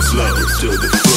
it. Slow to the